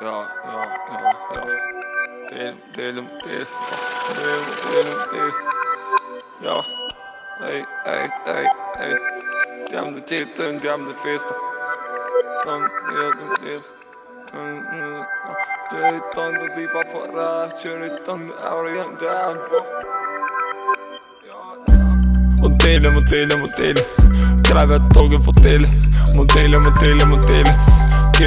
ja, ja, ja, ja. Del, del, del, del, del, del. Ja, ey, ey, ey, ey. Die haben die Titten, die haben die Feste. Kom, ja, ja. Jij tanden die paparazzi, jullie tanden oude en down, bro. Modellen, modellen, modellen. Krijg het ook in vertellen. Modellen,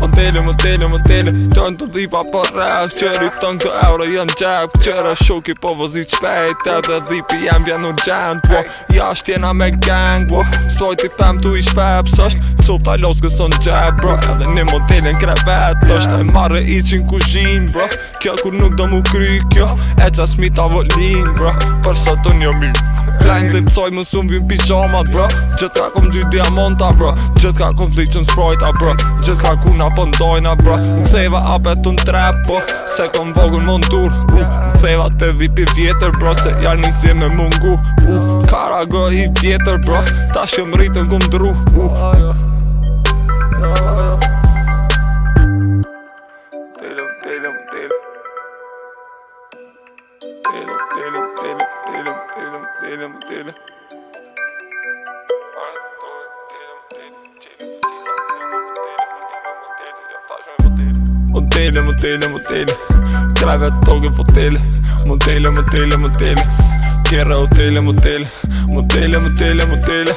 Modele, modele, modele Tën të dhipa po rrëk Qëri tën këtë euro jën gjep Qëra shoki po vëzi qpejt Edhe dhipi jem vjen në gjend Po, jasht jena me gang Po, stoj t'i pem t'u i shpep Sësht, cuta los kësë në gjep Bro, edhe një modele në krevet Tësht e marrë i qin kushin Bro, kjo kur nuk do mu kry kjo E qas mi t'a volin Bro, për sot unë mirë Klein dhe pësoj më sumë vim pijamat bro. Gjithë ka kom dy diamanta bro. Gjithë ka kom fliqën sprojta bro. Gjithë ka kuna pëndojna bro. Më ktheva apet të në trap bro. Se kom vogën më në tur uh, Më ktheva të dhipi vjetër bro Se janë nisi me mungu uh, Kara gë i vjetër bro. Ta shëm rritën kom dru uh. Tele, tele, tele Tele, tele, tele, tele, tele, tele, tele Modellen, modellen, modellen Krijg het ook in vertellen Modellen, modellen, modellen Keren hotellen, modellen Modellen, modellen, modellen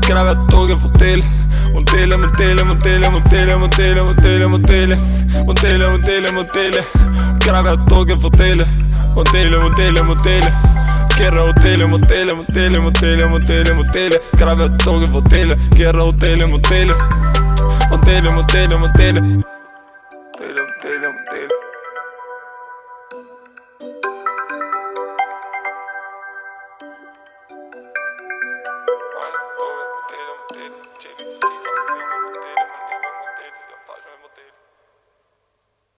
Krijg het ook in vertellen Modellen, modellen, modellen, modellen, modellen, Motelha, motelha, motelha Quero motelha, motelha, motelha, motelha, motelha, motelha Quero ver tongue, motelha Quero motelha, motelha Motelha, motelha, motelha Motelha, motelha, motelha